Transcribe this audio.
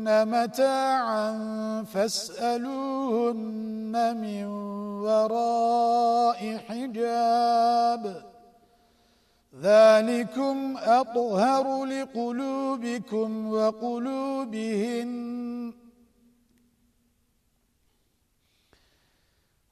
سَأَلْتُمُوهُنَّ مَتَاعًا فَاسْأَلُوهُنَّ مِنْ وَرَاءِ حِجَابٍ. ذَلِكُمْ أَطْهَرُ لِقُلُوبِكُمْ وَقُلُوبِهِنَّ